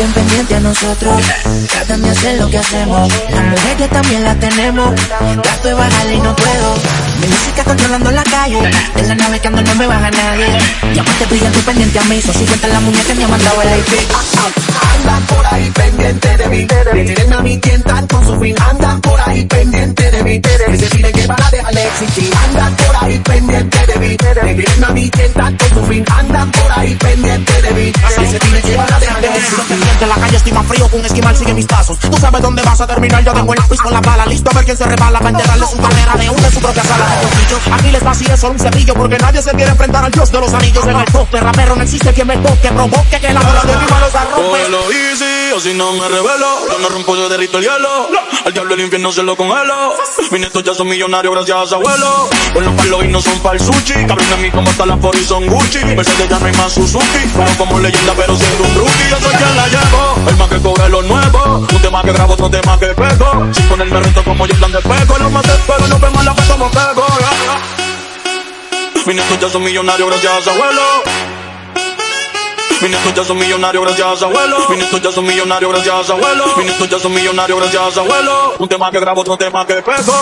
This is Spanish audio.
bien pendiente a nosotros. Tratan de hacer lo que hacemos. Las mujeres también las tenemos. Trato de bajarle y no puedo. Mi música controlando la calle. En la nave que ando no me baja nadie. Diamante brillante pendiente a mí. Son 50 las muñecas me ha mandado el IP. Andan por ahí pendiente de mí. Tienen a mí tientan con su fin. Andan por ahí pendiente de mí. Que se piden que van a dejarle existir. Andan por ahí pendiente de mí. Tienen a mí tientan con su fin. Andan por ahí pendiente de mí. Que se piden que que un esquimal sigue mis pasos. Tú sabes dónde vas a terminar, yo tengo el lápiz con la bala, listo a ver quién se rebala para enterrarle su carrera de una en su propia sala. Aquí les vacíe solo un cepillo porque nadie se quiere enfrentar al dios de los anillos en el poste. Rapero no existe quien me toque, provoque que la bola de mi mano se arrope. Cógelo easy, o si no me revelo. Yo no rompo, yo derrito el hielo. Al diablo el infierno se lo congelo. Mis nietos ya son millonarios gracias a abuelo. Con los palos y no son pa'l sushi. Cabrón a mí como está la y son Gucci. Mercedes ya no hay más Suzuki. Pero como leyenda, pero siendo un rookie. Tema que grabo, otro tema que pego. Sin ponerme reto como yo plan de pego. Los más pero no vemos la foto como pego. Mis nietos ya son millonarios gracias abuelo. Mis nietos ya son millonarios gracias abuelo. Mis nietos ya son millonarios gracias abuelo. Mis nietos ya son millonarios gracias abuelo. Un tema que grabo, otro tema que pego.